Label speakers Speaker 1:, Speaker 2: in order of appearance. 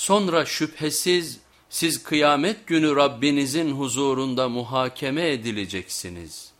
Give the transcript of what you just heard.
Speaker 1: Sonra şüphesiz siz kıyamet günü Rabbinizin huzurunda muhakeme edileceksiniz.''